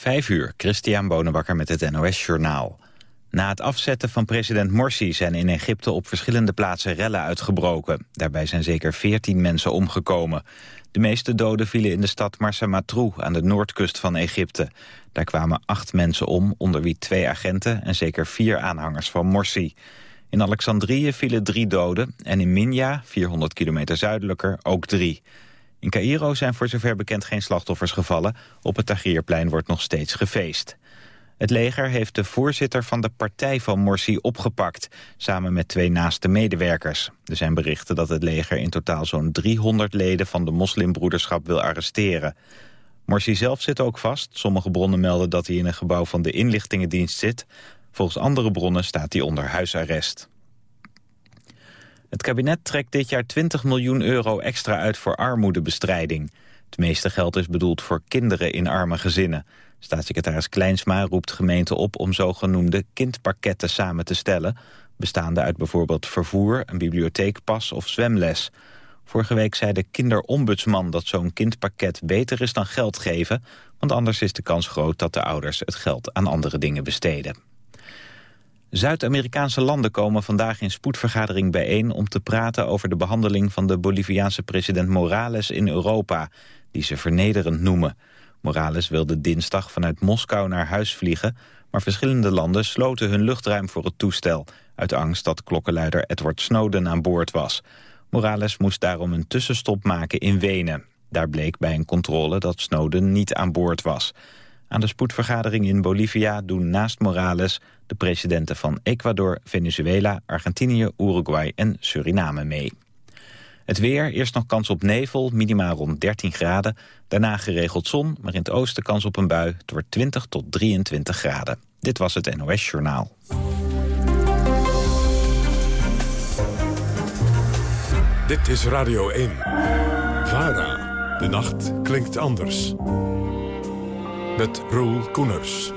Vijf uur, Christian Bonenbakker met het NOS Journaal. Na het afzetten van president Morsi zijn in Egypte op verschillende plaatsen rellen uitgebroken. Daarbij zijn zeker veertien mensen omgekomen. De meeste doden vielen in de stad Marsa Matrou aan de noordkust van Egypte. Daar kwamen acht mensen om, onder wie twee agenten en zeker vier aanhangers van Morsi. In Alexandrië vielen drie doden en in Minya, 400 kilometer zuidelijker, ook drie. In Cairo zijn voor zover bekend geen slachtoffers gevallen. Op het Tahrirplein wordt nog steeds gefeest. Het leger heeft de voorzitter van de partij van Morsi opgepakt... samen met twee naaste medewerkers. Er zijn berichten dat het leger in totaal zo'n 300 leden... van de moslimbroederschap wil arresteren. Morsi zelf zit ook vast. Sommige bronnen melden dat hij in een gebouw van de inlichtingendienst zit. Volgens andere bronnen staat hij onder huisarrest. Het kabinet trekt dit jaar 20 miljoen euro extra uit voor armoedebestrijding. Het meeste geld is bedoeld voor kinderen in arme gezinnen. Staatssecretaris Kleinsma roept gemeenten op om zogenoemde kindpakketten samen te stellen... bestaande uit bijvoorbeeld vervoer, een bibliotheekpas of zwemles. Vorige week zei de kinderombudsman dat zo'n kindpakket beter is dan geld geven... want anders is de kans groot dat de ouders het geld aan andere dingen besteden. Zuid-Amerikaanse landen komen vandaag in spoedvergadering bijeen... om te praten over de behandeling van de Boliviaanse president Morales in Europa... die ze vernederend noemen. Morales wilde dinsdag vanuit Moskou naar huis vliegen... maar verschillende landen sloten hun luchtruim voor het toestel... uit angst dat klokkenluider Edward Snowden aan boord was. Morales moest daarom een tussenstop maken in Wenen. Daar bleek bij een controle dat Snowden niet aan boord was... Aan de spoedvergadering in Bolivia doen naast Morales de presidenten van Ecuador, Venezuela, Argentinië, Uruguay en Suriname mee. Het weer, eerst nog kans op nevel, minimaal rond 13 graden. Daarna geregeld zon, maar in het oosten kans op een bui. Wordt 20 tot 23 graden. Dit was het NOS Journaal. Dit is Radio 1. VARA. De nacht klinkt anders met Roel Koeners.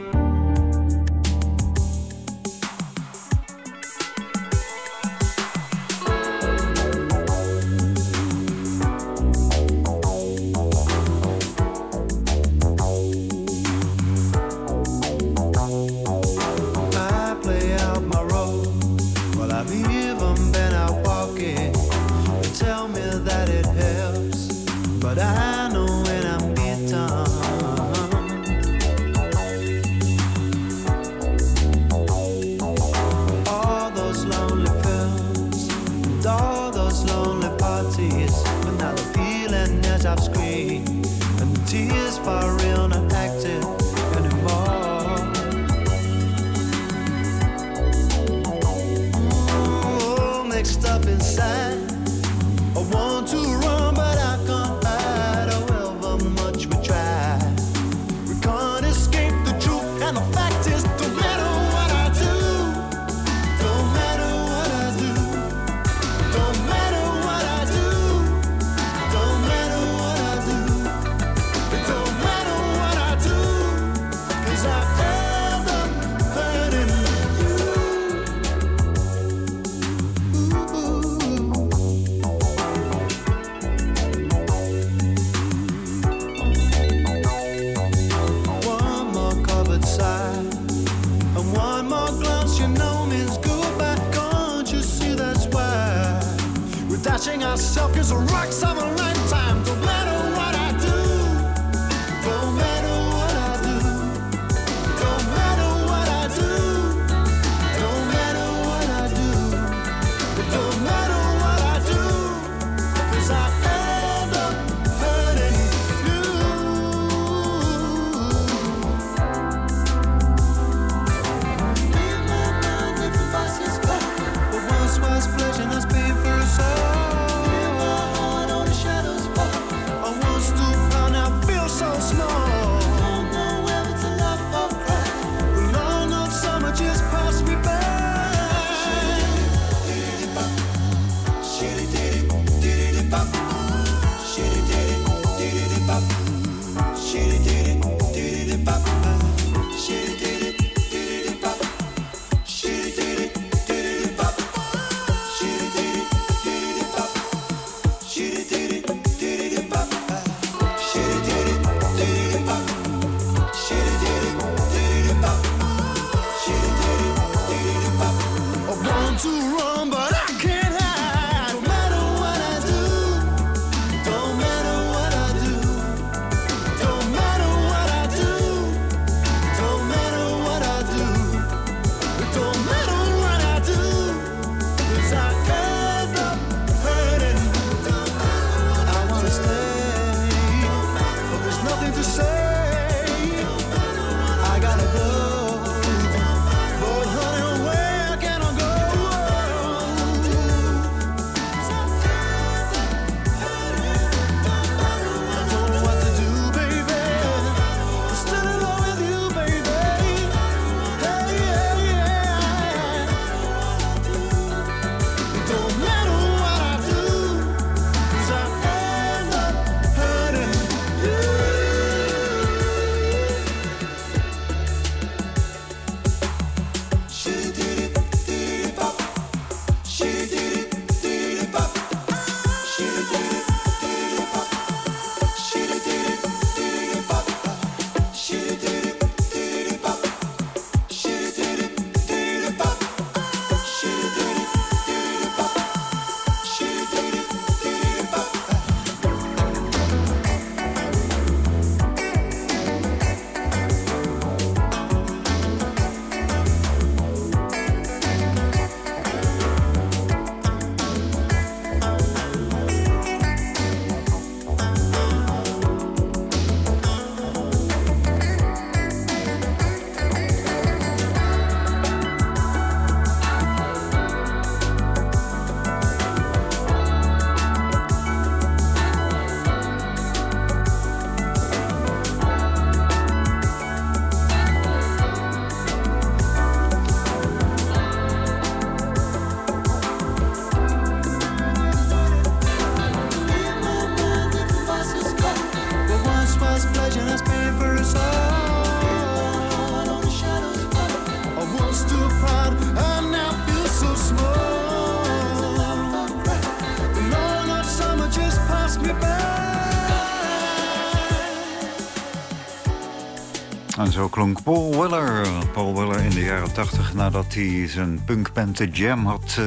En zo klonk Paul Weller. Paul Weller in de jaren 80 nadat hij zijn punkband Jam had uh,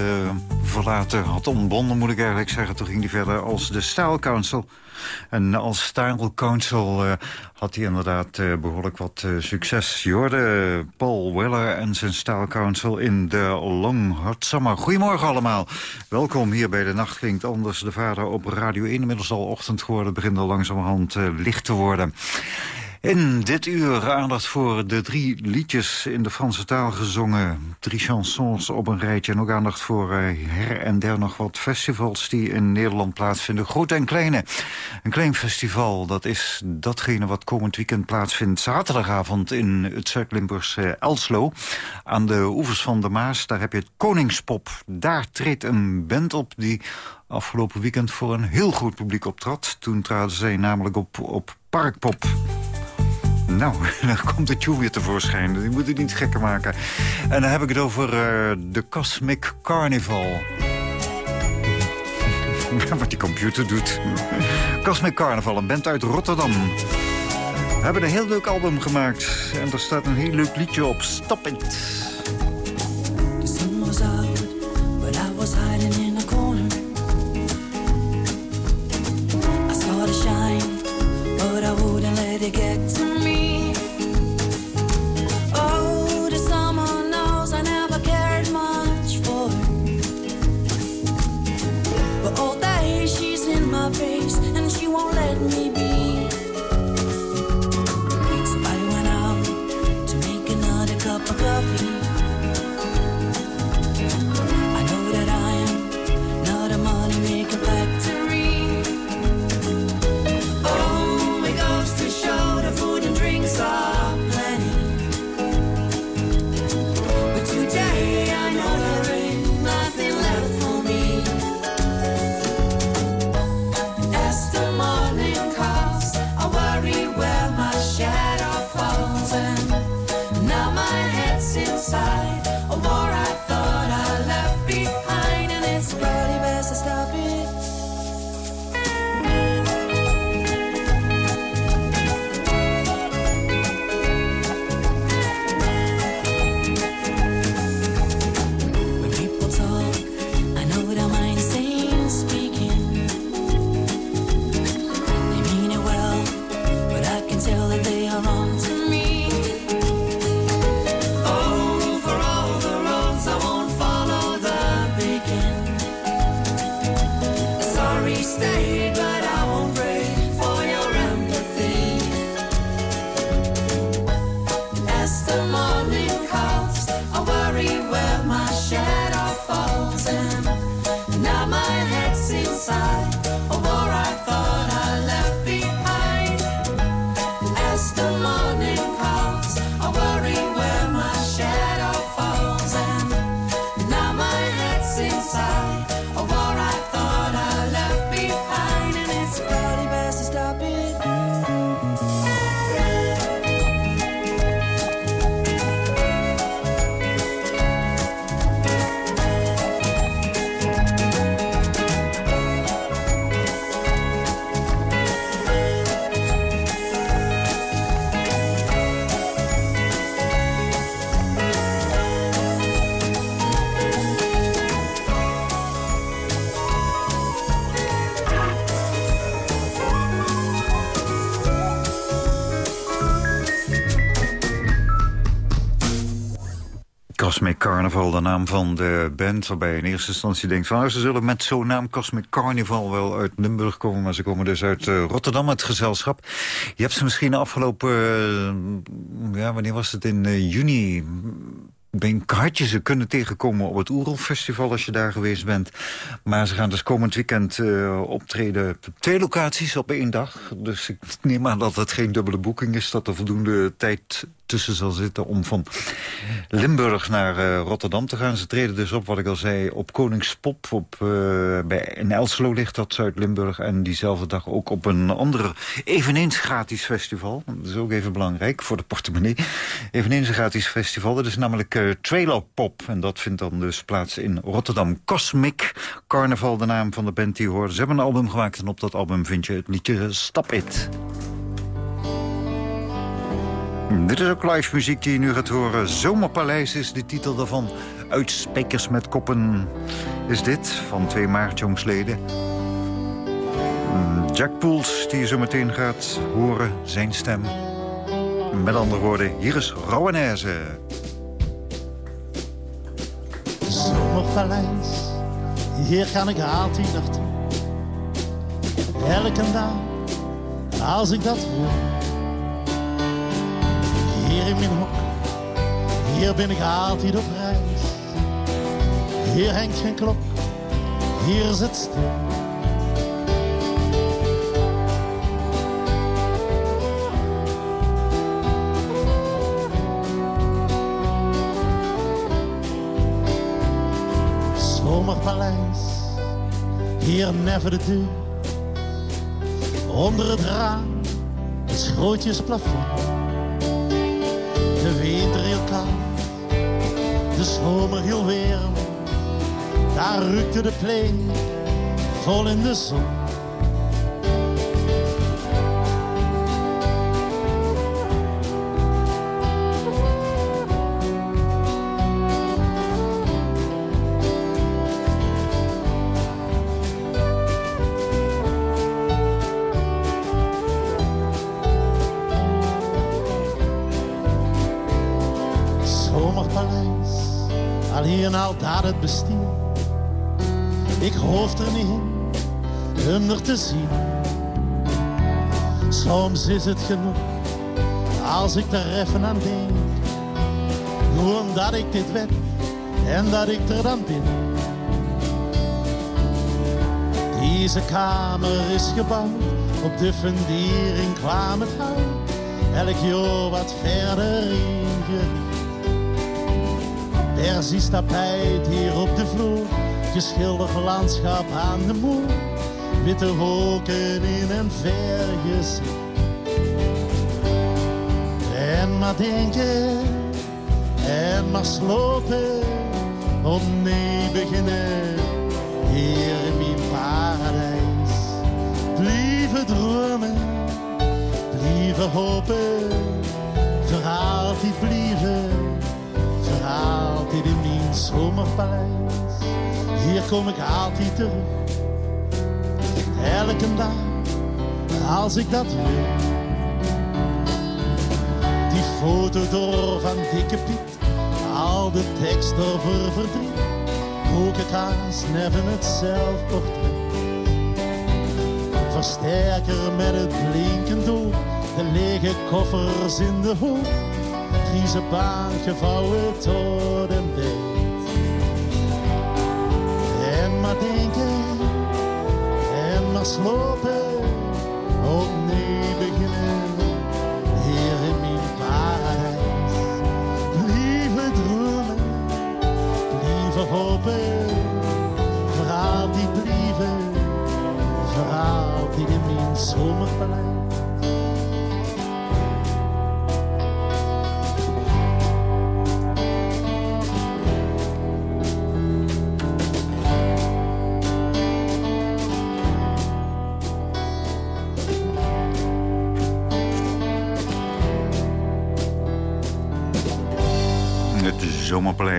verlaten, had ontbonden moet ik eigenlijk zeggen. Toen ging hij verder als de Style Council. En als Style Council uh, had hij inderdaad uh, behoorlijk wat succes. Je Paul Weller en zijn Style Council in de Long Hot Summer. Goedemorgen allemaal. Welkom hier bij de Nacht Klinkt Anders. De vader op Radio 1. Inmiddels al ochtend geworden. begint al langzamerhand licht te worden. In dit uur aandacht voor de drie liedjes in de Franse taal gezongen. Drie chansons op een rijtje. En ook aandacht voor uh, her en der nog wat festivals die in Nederland plaatsvinden. Groot en kleine. Een klein festival, dat is datgene wat komend weekend plaatsvindt. Zaterdagavond in het Zuid-Limburgse Elslo. Aan de oevers van de Maas, daar heb je het Koningspop. Daar treedt een band op die afgelopen weekend voor een heel goed publiek optrad. Toen traden zij namelijk op, op Parkpop. Nou, dan komt de tune weer tevoorschijn. Die moet het niet gekker maken. En dan heb ik het over uh, de Cosmic Carnival. Wat die computer doet. Cosmic Carnival, een band uit Rotterdam. We hebben een heel leuk album gemaakt. En er staat een heel leuk liedje op. Stop It. Cosmic Carnival, de naam van de band... waarbij je in eerste instantie denkt van... Nou, ze zullen met zo'n naam Cosmic Carnival wel uit Limburg komen... maar ze komen dus uit uh, Rotterdam, het gezelschap. Je hebt ze misschien afgelopen... Uh, ja, wanneer was het? In uh, juni ben had je ze kunnen tegenkomen op het Oerol-festival als je daar geweest bent. Maar ze gaan dus komend weekend optreden op twee locaties op één dag. Dus ik neem aan dat het geen dubbele boeking is. Dat er voldoende tijd tussen zal zitten om van Limburg naar uh, Rotterdam te gaan. Ze treden dus op, wat ik al zei, op Koningspop. Op, uh, bij, in Elslo ligt dat, Zuid-Limburg. En diezelfde dag ook op een ander, eveneens gratis festival. Dat is ook even belangrijk voor de portemonnee. Eveneens een gratis festival. Dat is namelijk uh, Trailer Pop. En dat vindt dan dus plaats in Rotterdam. Cosmic Carnaval, de naam van de band die hoort. Ze hebben een album gemaakt en op dat album vind je het liedje Stap It. Dit is ook live muziek die je nu gaat horen. Zomerpaleis is de titel daarvan. Uit Spekers met Koppen is dit, van 2 maart jongsleden. Mm, Jack Poels, die je zo meteen gaat horen, zijn stem. Met andere woorden, hier is Rouwenaise. Zomerpaleis, hier kan ik altijd naartoe. Elke dag, als ik dat wil. Hier in mijn hok, hier ben ik altijd op reis. Hier hangt geen klok, hier zit stil. Zomerpaleis, hier never de deur. Onder het raam, het schrootjes plafond. Winter heel koud, de zomer heel warm. Daar rukte de pleen vol in de zon. Daar het bestier. Ik hoef er niet in om er te zien. Soms is het genoeg als ik er even aan denk. Gewoon dat ik dit weet en dat ik er dan ben. Deze kamer is gebouwd op de fundering kwam het hout. Elk jaar wat verder ingericht. Persisch tapijt hier op de vloer geschilderd landschap aan de moer. Witte wolken in een ver gezicht. En maar denken, en maar slopen, opnieuw beginnen. Hier in mijn paradijs. Blijven dromen, blijven hopen. Zomerpaleis hier kom ik altijd terug. Elke dag, als ik dat wil. Die foto door van Dikke Piet, al de tekst over verdriet. Kokenkaas, neven het zelfportret. Versterker met het blinkend oog, de lege koffers in de hoek. Grieze baan gevouwen tot en slopen, opnieuw beginnen, hier in mijn paradijs. Blijven dromen, blijven hopen, voor altijd blijven, voor altijd in mijn zomerpaleis.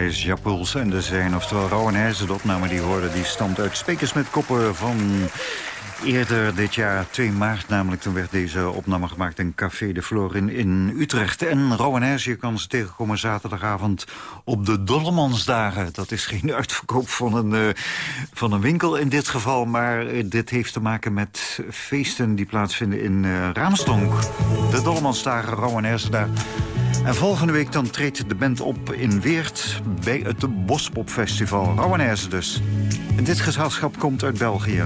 Japuls en de zijn, oftewel Rauwenhuizen. De opname die hoorde, die stamt uit Spekers met Koppen van eerder dit jaar, 2 maart namelijk. Toen werd deze opname gemaakt in Café de Florin in Utrecht. En Rauwenhuizen, je kan ze tegenkomen zaterdagavond op de Dollemansdagen. Dat is geen uitverkoop van een, uh, van een winkel in dit geval, maar uh, dit heeft te maken met feesten die plaatsvinden in uh, Raamstonk. De Dollemansdagen, Rauwenhuizen daar. En volgende week dan treedt de band op in Weert bij het Bospopfestival. Rauwenaise dus. En dit gezelschap komt uit België.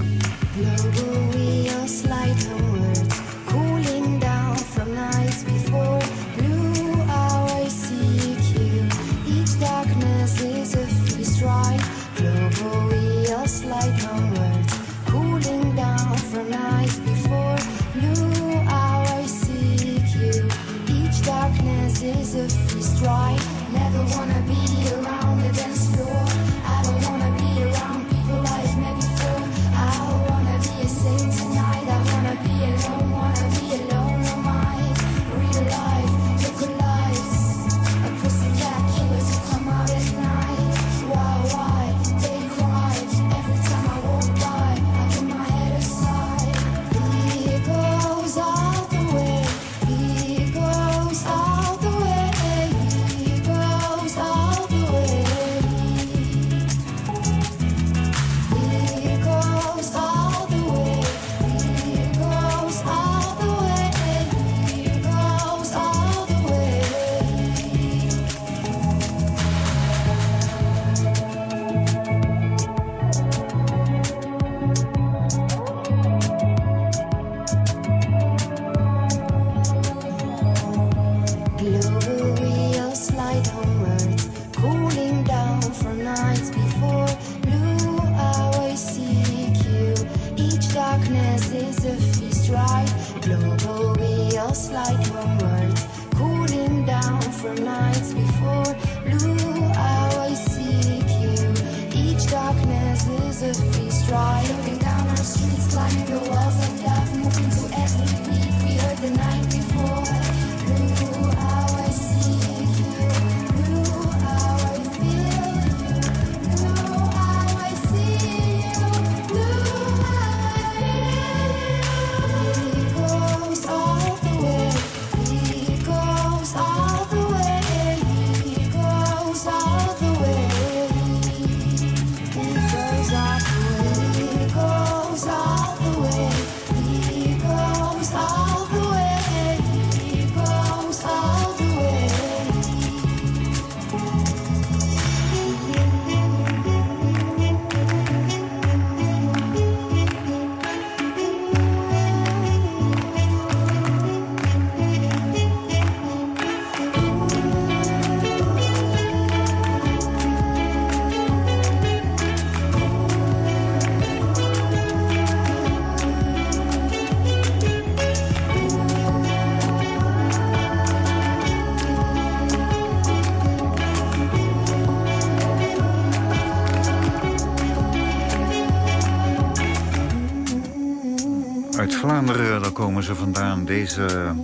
Komen ze vandaan. Deze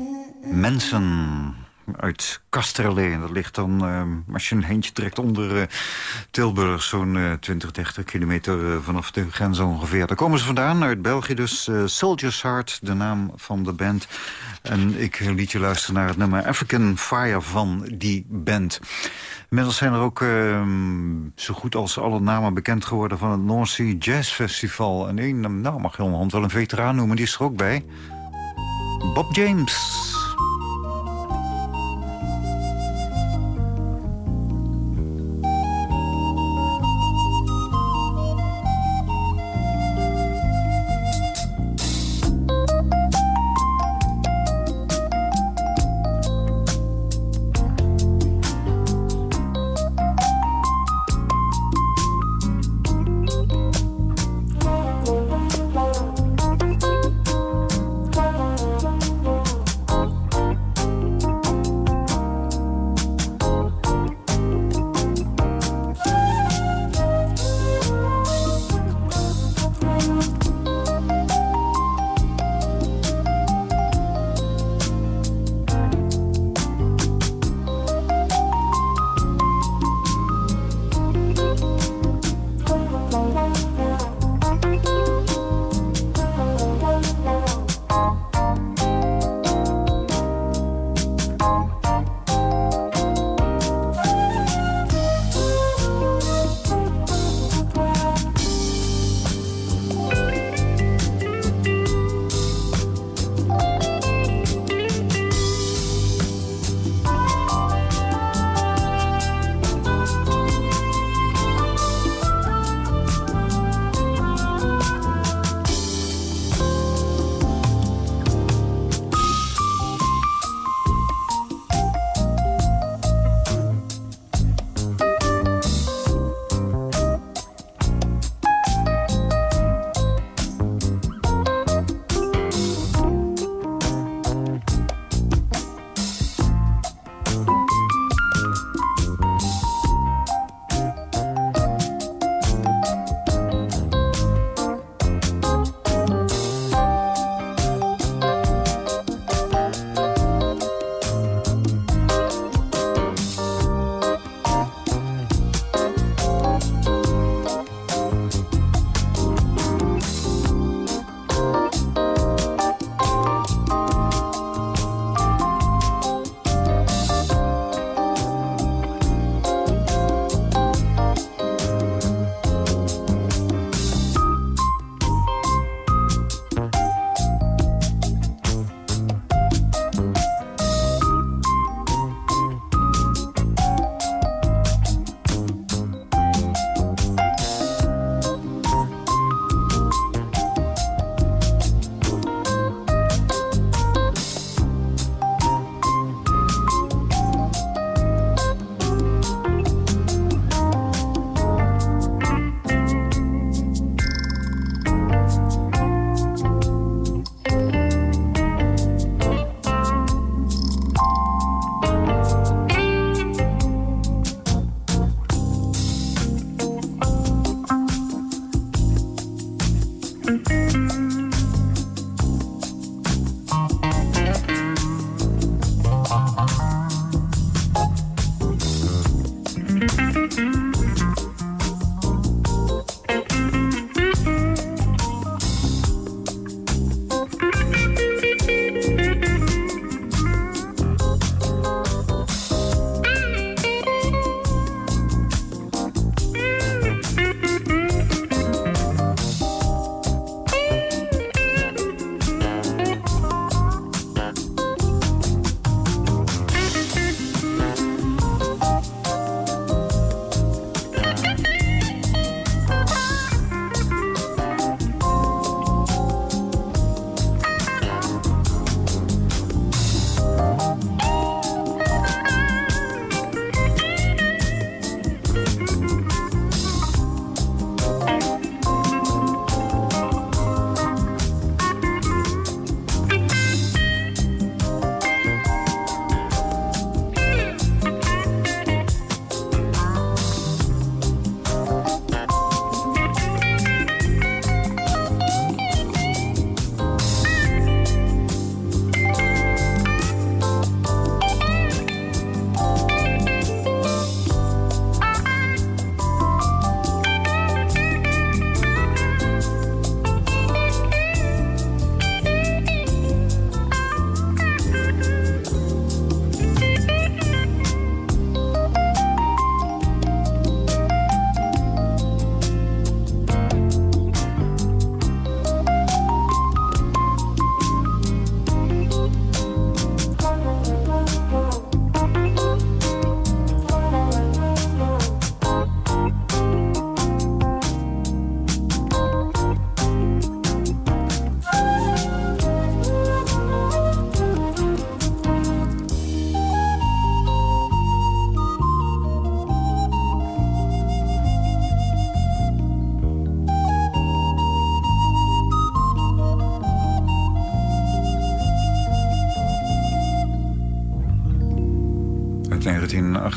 mensen uit Kasterlee. Dat ligt dan, uh, als je een heentje trekt onder uh, Tilburg... zo'n uh, 20, 30 kilometer uh, vanaf de grens ongeveer. Daar komen ze vandaan, uit België dus. Soldiers Heart, de naam van de band. En ik liet je luisteren naar het nummer African Fire van die band. Inmiddels zijn er ook ehm, zo goed als alle namen bekend geworden... van het North Sea Jazz Festival. En één, nou mag je onderhand wel een veteraan noemen, die is er ook bij. Bob James.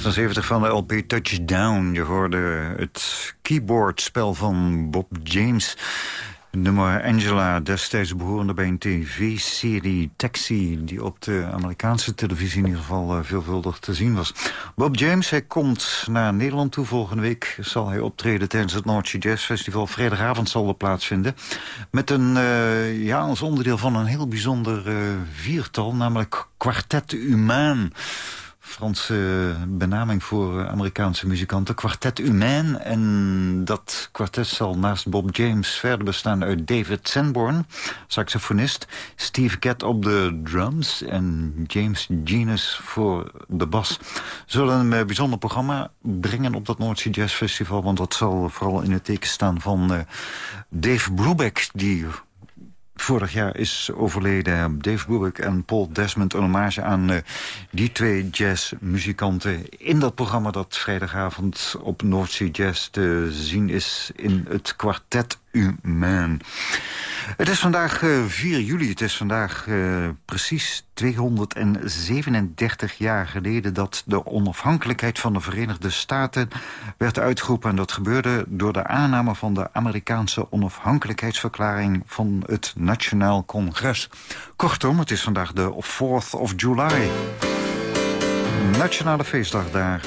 1978 van de LP Touchdown. Je hoorde het keyboardspel van Bob James. Nummer Angela, destijds behorende bij een tv-serie Taxi... die op de Amerikaanse televisie in ieder geval uh, veelvuldig te zien was. Bob James, hij komt naar Nederland toe. Volgende week zal hij optreden tijdens het Noordse Jazz Festival. Vrijdagavond zal er plaatsvinden. Met een, uh, ja, als onderdeel van een heel bijzonder uh, viertal... namelijk Quartet Humaan. Franse benaming voor Amerikaanse muzikanten. Quartet Humain. En dat kwartet zal naast Bob James verder bestaan uit David Sanborn, saxofonist. Steve Gadd op de drums en James Genus voor de bas. Zullen een eh, bijzonder programma brengen op dat Noordse Jazz Festival. Want dat zal vooral in het teken staan van uh, Dave Brubeck... die vorig jaar is overleden. Dave Brubeck en Paul Desmond. Een hommage aan uh, die twee jazzmuzikanten. In dat programma dat vrijdagavond op Noordzee Jazz te zien is in het kwartet Humain. Het is vandaag uh, 4 juli. Het is vandaag uh, precies 237 jaar geleden... dat de onafhankelijkheid van de Verenigde Staten werd uitgeroepen. En dat gebeurde door de aanname van de Amerikaanse onafhankelijkheidsverklaring... van het Nationaal Congres. Kortom, het is vandaag de 4th of July. Nationale feestdag daar.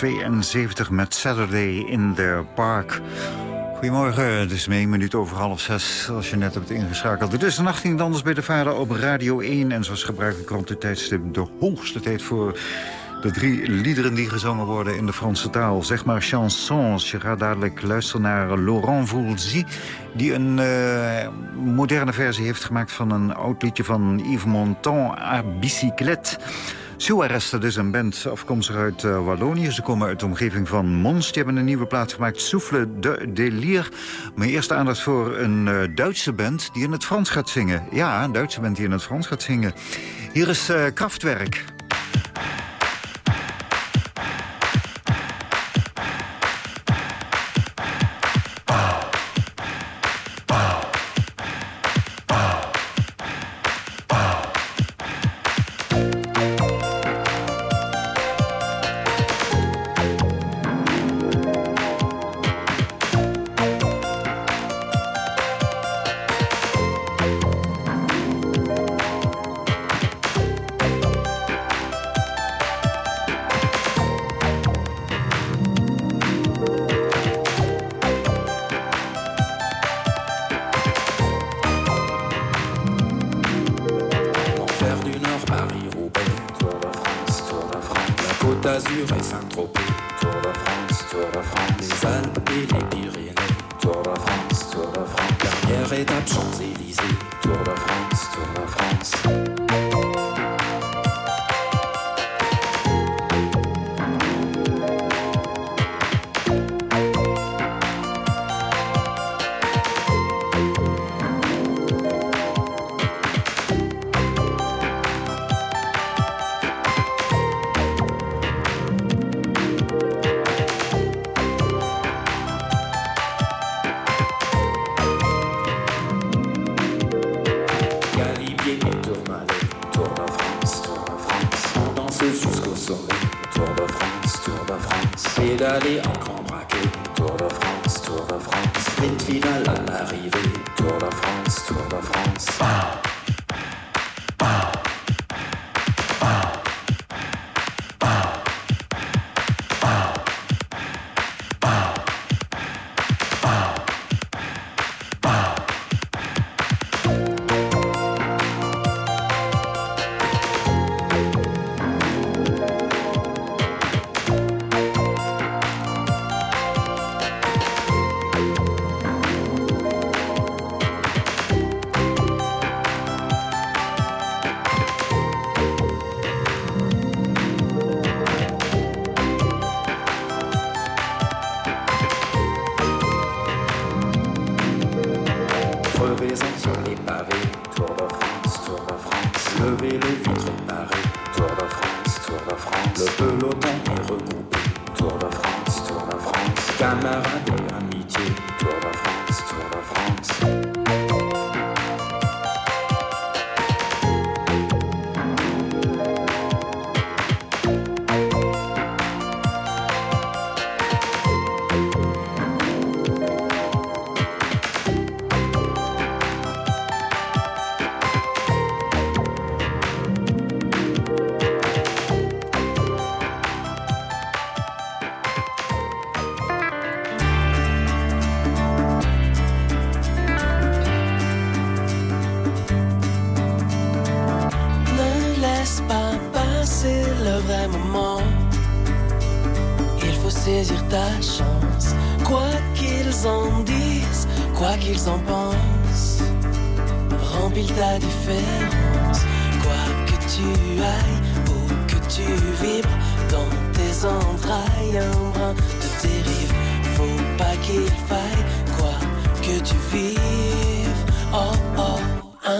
1972 met Saturday in the Park. Goedemorgen, het is mee, minuut over half zes als je net hebt ingeschakeld. Het is de 18 anders bij de vader op Radio 1. En zoals gebruikelijk rond dit tijdstip de hoogste tijd voor de drie liederen die gezongen worden in de Franse taal. Zeg maar chansons. Je gaat dadelijk luisteren naar Laurent Voulzy... die een uh, moderne versie heeft gemaakt van een oud liedje van Yves Montand... à bicyclette. Suarez, dat is een band afkomstig uit uh, Wallonië. Ze komen uit de omgeving van Mons. Die hebben een nieuwe plaat gemaakt, Souffle de Delier. Maar eerst aandacht voor een uh, Duitse band die in het Frans gaat zingen. Ja, een Duitse band die in het Frans gaat zingen. Hier is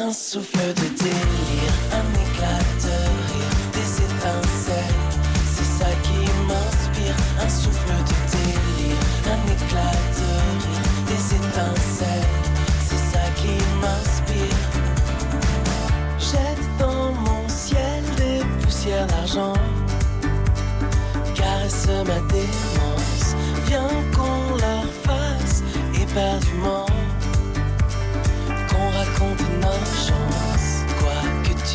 un souffle de délire, un éclat de rire, des étincelles, c'est ça qui m'inspire, un souffle de délire, un éclat de rire, des étincelles, c'est ça qui m'inspire. Jette dans mon ciel des poussières d'argent, caresse ma démence, viens qu'on leur fasse éperdument.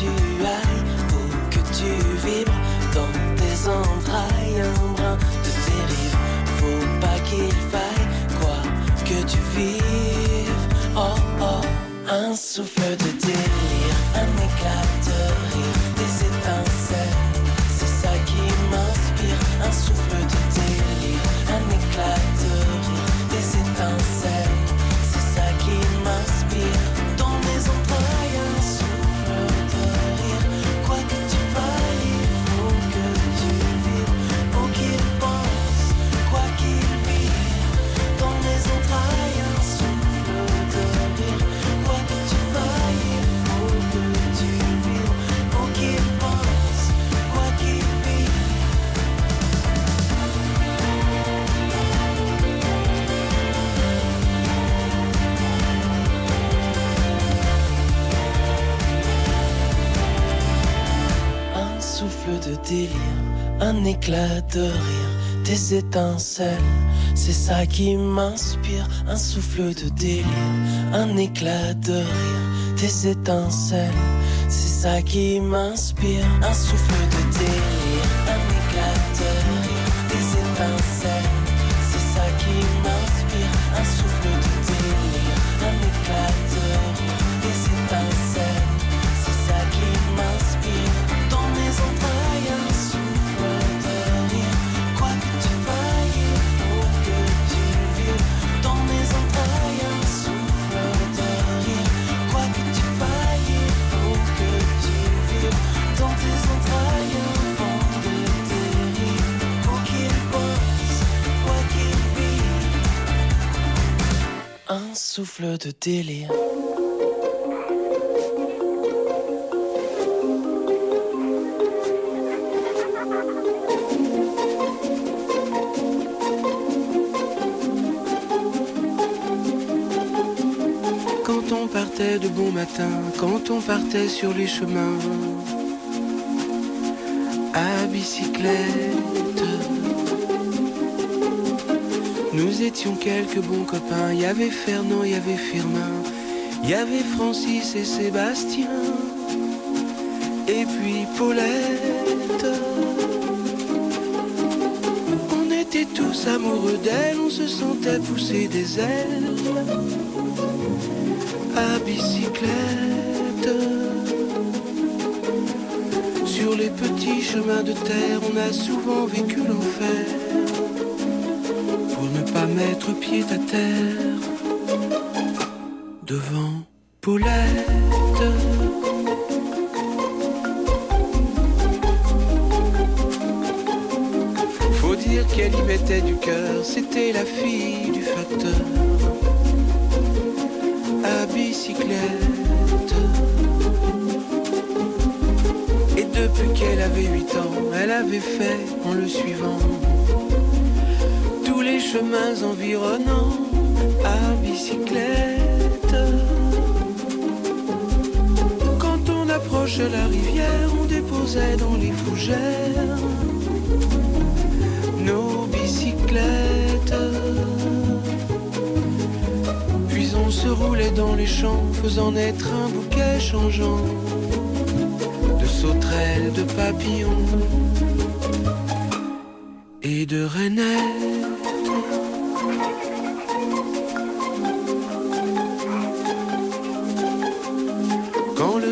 tu ailles, où que tu vibres, dans tes entrailles, un brin de dérive. Faut pas qu'il faille, quoi que tu vives. Oh oh, un souffle de délire, un éclat de rire, des étincelles. C'est ça qui m'inspire, un souffle de délire, un éclat un éclat de rire, des étincelles. C'est ça qui m'inspire. Un souffle de délire, un éclat de rire, des étincelles. C'est ça qui m'inspire. Un souffle de délire, un éclat de rire, des étincelles. Souffle de délire. Quand on partait de bon matin, quand on partait sur les chemins à bicyclette. Nous étions quelques bons copains, il y avait Fernand, il y avait Firmin, il y avait Francis et Sébastien, et puis Paulette. On était tous amoureux d'elle, on se sentait pousser des ailes à bicyclette. Sur les petits chemins de terre, on a souvent vécu l'enfer. Pas mettre pied à terre devant Paulette. Faut dire qu'elle y mettait du cœur, c'était la fille du facteur à bicyclette. Et depuis qu'elle avait 8 ans, elle avait fait en le suivant chemins environnants à bicyclette. Quand on approche la rivière, on déposait dans les fougères nos bicyclettes. Puis on se roulait dans les champs, faisant naître un bouquet changeant de sauterelles, de papillons et de rainettes.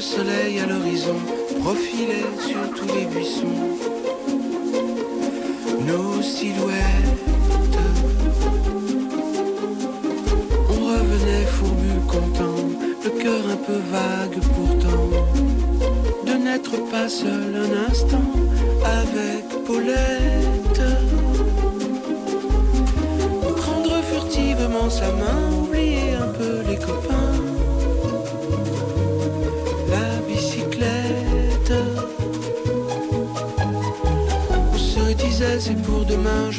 Le soleil à l'horizon profilait sur tous les buissons, nos silhouettes. On revenait fourbu content, le cœur un peu vague pourtant, de n'être pas seul un instant avec Paulette. Prendre furtivement sa main, oublier un peu les copains.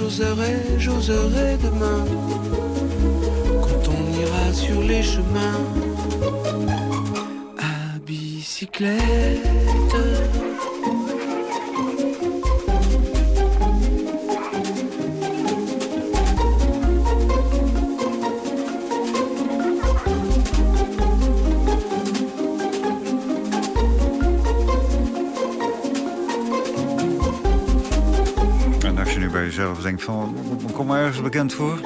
J'oserai, j'oserai demain. Quand on ira sur les chemins à bicyclette. Jezelf denkt van, kom maar ergens bekend voor.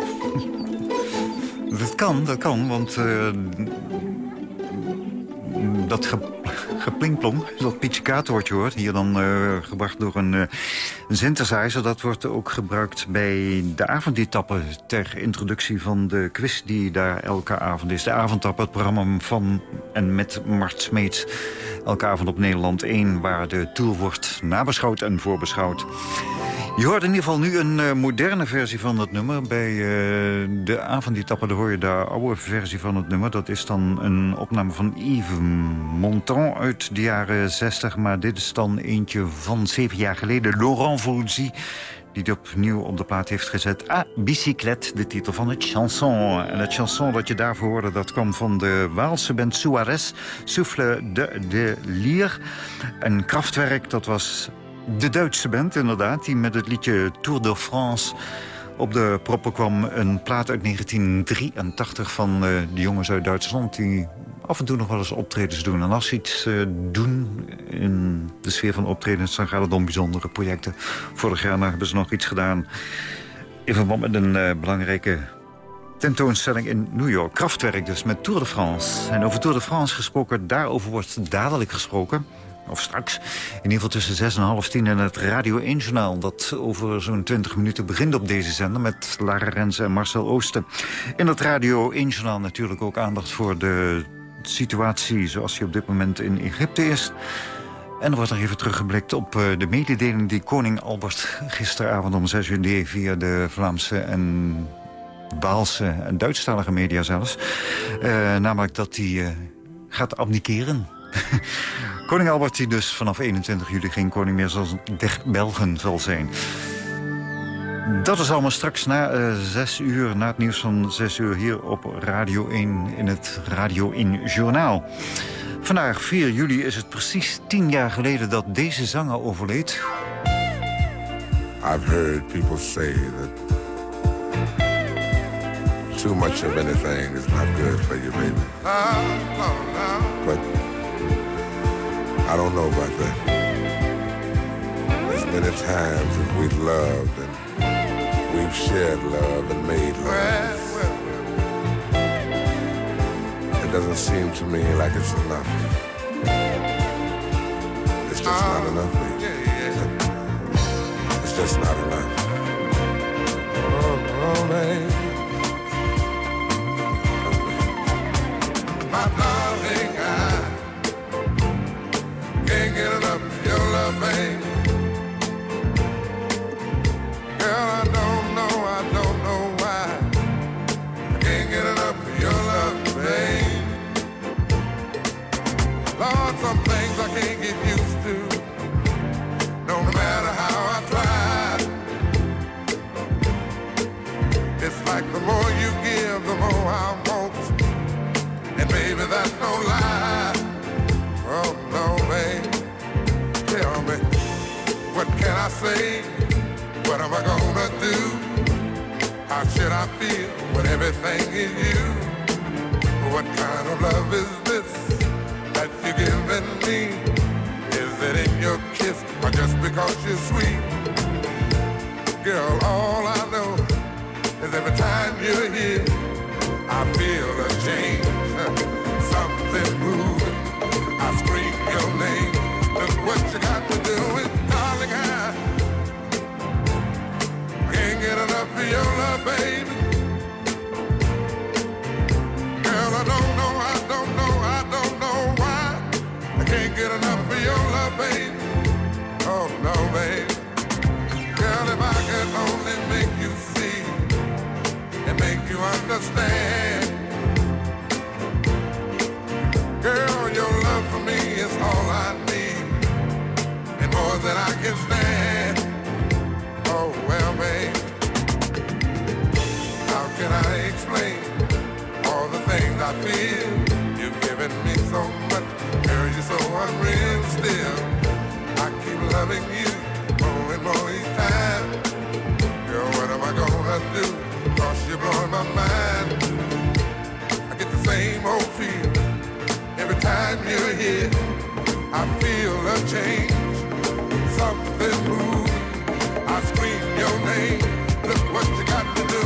dat kan, dat kan, want eh, dat ge geplinkplong, dat pizzicato je hoort. Hier dan uh, gebracht door een, uh, synthesizer. Dat wordt ook gebruikt bij de avondetappe... ter introductie van de quiz die daar elke avond is. De avondtappe, het programma van en met Mart Smeets. Elke avond op Nederland 1, waar de tour wordt nabeschouwd en voorbeschouwd. Je hoort in ieder geval nu een uh, moderne versie van dat nummer. Bij uh, de avondetappe hoor je de oude versie van het nummer. Dat is dan een opname van Yves Montand uit de jaren 60. Maar dit is dan eentje van zeven jaar geleden. Laurent Voulzy die het opnieuw op de plaat heeft gezet. Ah, Bicyclette, de titel van het chanson. En het chanson dat je daarvoor hoorde, dat kwam van de Waalse band Suarez. Souffle de, de Lier. Een krachtwerk, dat was de Duitse band inderdaad... die met het liedje Tour de France op de proppen kwam. Een plaat uit 1983 van uh, de jongens uit Duitsland... die af en toe nog wel eens optredens doen. En als ze iets uh, doen in de sfeer van optredens... dan gaat het om bijzondere projecten. Vorig jaar hebben ze nog iets gedaan... in verband met een uh, belangrijke tentoonstelling in New York. Kraftwerk dus, met Tour de France. En over Tour de France gesproken, daarover wordt dadelijk gesproken... Of straks. In ieder geval tussen zes en half tien in het Radio 1-journaal... dat over zo'n 20 minuten begint op deze zender... met Lara Rens en Marcel Oosten. In het Radio 1-journaal natuurlijk ook aandacht voor de situatie... zoals die op dit moment in Egypte is... En er wordt nog even teruggeblikt op uh, de mededeling die koning Albert gisteravond om 6 uur via de Vlaamse en Waalse en Duitsstalige media zelfs. Uh, namelijk dat hij uh, gaat abdiceren. Koning Albert die dus vanaf 21 juli geen koning meer zoals der Belgen zal zijn. Dat is allemaal straks na uh, 6 uur, na het nieuws van 6 uur... hier op Radio 1 in het Radio 1 Journaal. Vandaag, 4 juli, is het precies 10 jaar geleden dat deze zanger overleed. I've heard people say that... too much of anything is not good for you, baby. But I don't know about that. There's many times that we've loved and we've shared love and made love. It doesn't seem to me like it's enough. It's just not oh. enough, baby. It's just not enough. Oh, oh I don't know why. I can't get enough of your love, babe. Lord, some things I can't get used to. No matter how I try. It's like the more you give, the more I want. And baby, that's no lie. Oh no, babe. Tell me, what can I say? What am I gonna do? How should I feel when everything is you? What kind of love is this that you're giving me? Is it in your kiss or just because you're sweet? Girl, all I know is every time you're than I can stand. Oh well, babe, can I explain all the things I feel? You've given me so much, girl, you're so unreal still. I keep loving you more and more each time. Girl, what am I gonna do? Cause you're blowing my mind. I get the same old feeling every time you're here. I feel a change, something moving. I scream your name. Look what you got to do,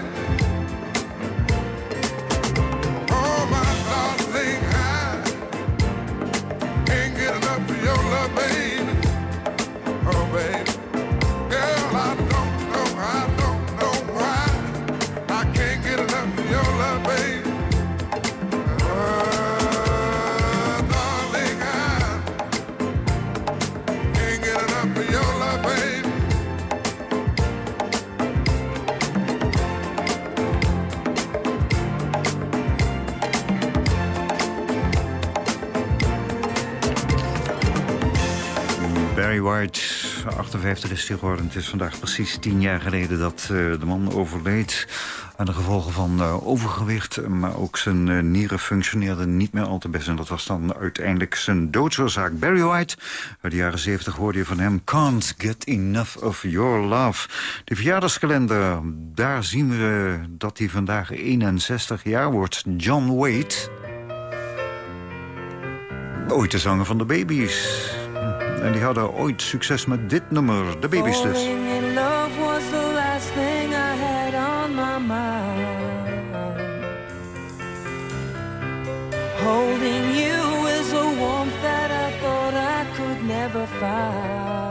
58 is hij. Het is vandaag precies tien jaar geleden dat eh, de man overleed aan de gevolgen van eh, overgewicht. Maar ook zijn eh, nieren functioneerden niet meer al te best. En dat was dan uiteindelijk zijn doodsoorzaak. Barry White, uit de jaren 70 hoorde je van hem... Can't get enough of your love. De verjaardagskalender, daar zien we dat hij vandaag 61 jaar wordt. John Waite. Ooit de zanger van de baby's. En die hadden ooit succes met dit nummer, de baby's dus. Holding you is a warmth that I thought I could never find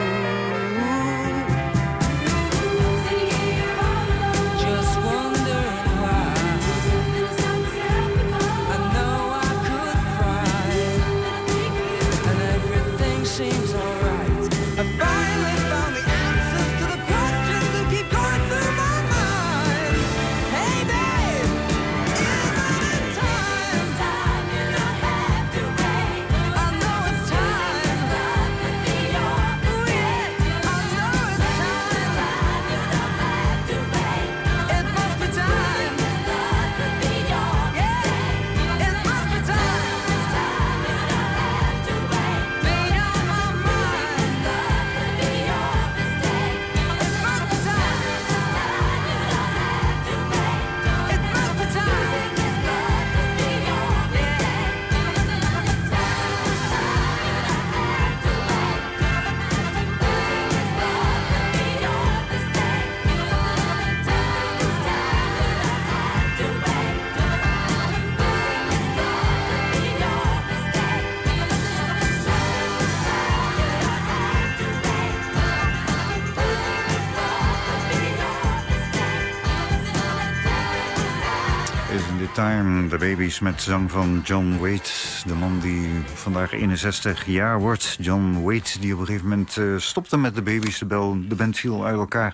De baby's met zang van John Wade. De man die vandaag 61 jaar wordt. John Wade die op een gegeven moment uh, stopte met de baby's. De, bel, de band viel uit elkaar.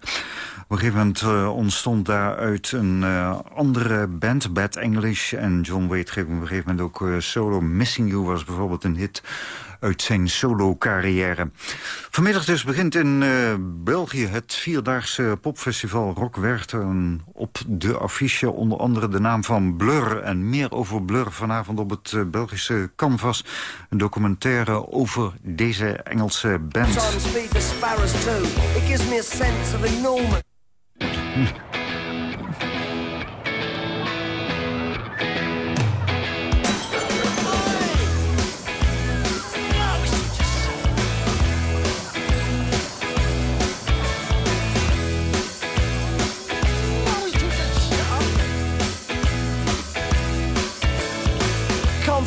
Op een gegeven moment uh, ontstond daaruit een uh, andere band, Bad English. En John Wade geeft op een gegeven moment ook solo. Missing You was bijvoorbeeld een hit uit zijn solo-carrière. Vanmiddag dus begint in uh, België het vierdaagse popfestival Rock Werchter. Op de affiche onder andere de naam van Blur. En meer over Blur vanavond op het uh, Belgische Canvas. Een documentaire over deze Engelse band.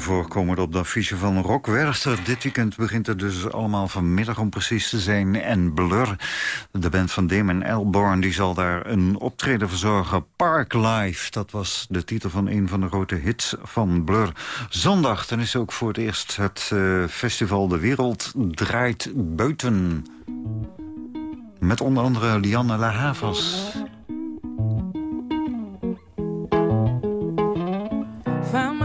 voorkomen op de affiche van Rock Werchter. Dit weekend begint het dus allemaal vanmiddag om precies te zijn. En Blur, de band van Damon Albarn, die zal daar een optreden verzorgen. Park Life, dat was de titel van een van de grote hits van Blur. Zondag, dan is ook voor het eerst het uh, festival De Wereld Draait Buiten. Met onder andere Lianne La Havas.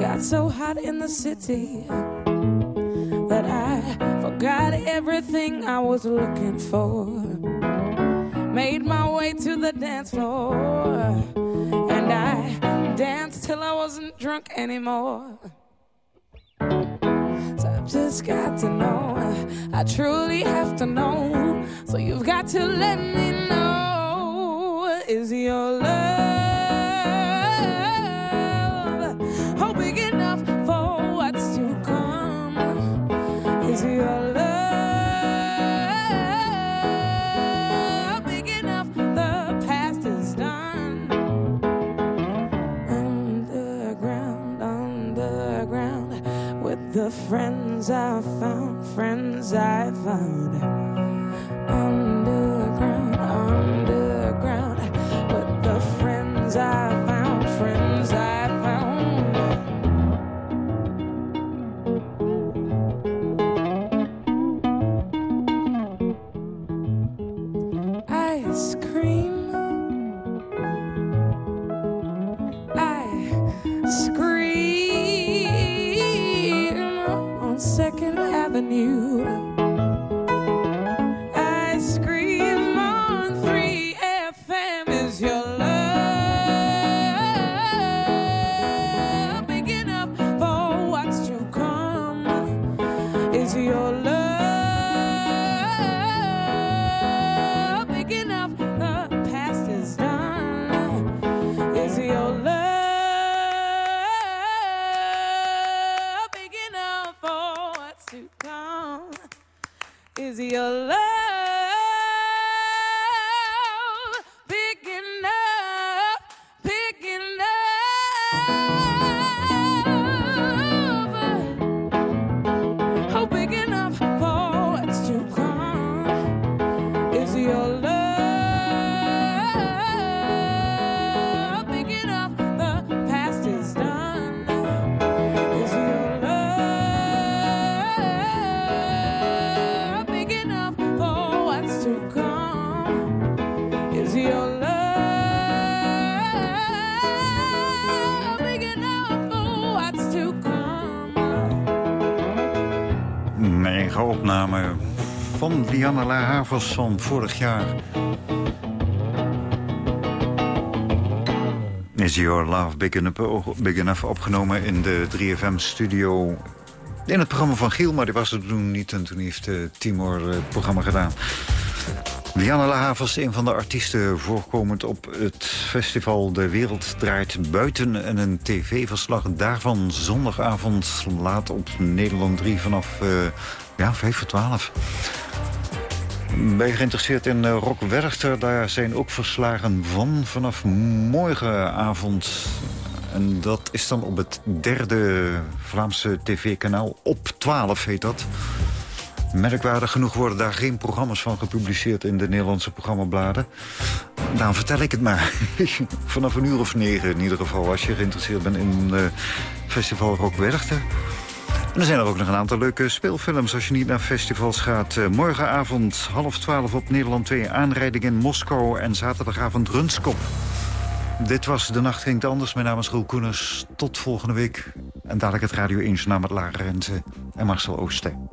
Got so hot in the city that I forgot everything I was looking for. Made my way to the dance floor and I danced till I was wasn't drunk anymore. So I've just got to know. I truly have to know. So you've got to let me know. Is your love? Friends I found, friends I found underground, underground. But the friends I Diana La Havers van vorig jaar. Is Your Love Big Enough, opgenomen in de 3FM-studio... in het programma van Giel, maar die was er toen niet... en toen heeft uh, Timor het programma gedaan. Diana La Havers, een van de artiesten voorkomend op het festival De Wereld Draait Buiten... en een tv-verslag daarvan zondagavond laat op Nederland 3 vanaf uh, ja, 5 voor 12. Ben je geïnteresseerd in uh, Rock Werchter? Daar zijn ook verslagen van vanaf morgenavond. En dat is dan op het derde Vlaamse tv-kanaal. Op 12 heet dat. Merkwaardig genoeg worden daar geen programma's van gepubliceerd... in de Nederlandse programmabladen. Daarom vertel ik het maar. Vanaf een uur of negen in ieder geval... als je geïnteresseerd bent in uh, Festival Rock Werchter... En er zijn er ook nog een aantal leuke speelfilms als je niet naar festivals gaat. Uh, morgenavond half twaalf op Nederland 2 aanrijding in Moskou... en zaterdagavond Runskop. Dit was De Nacht Ging Anders. Mijn naam is Roel Koeners. Tot volgende week. En dadelijk het Radio 1 naam met Lara Renze en Marcel Oosten.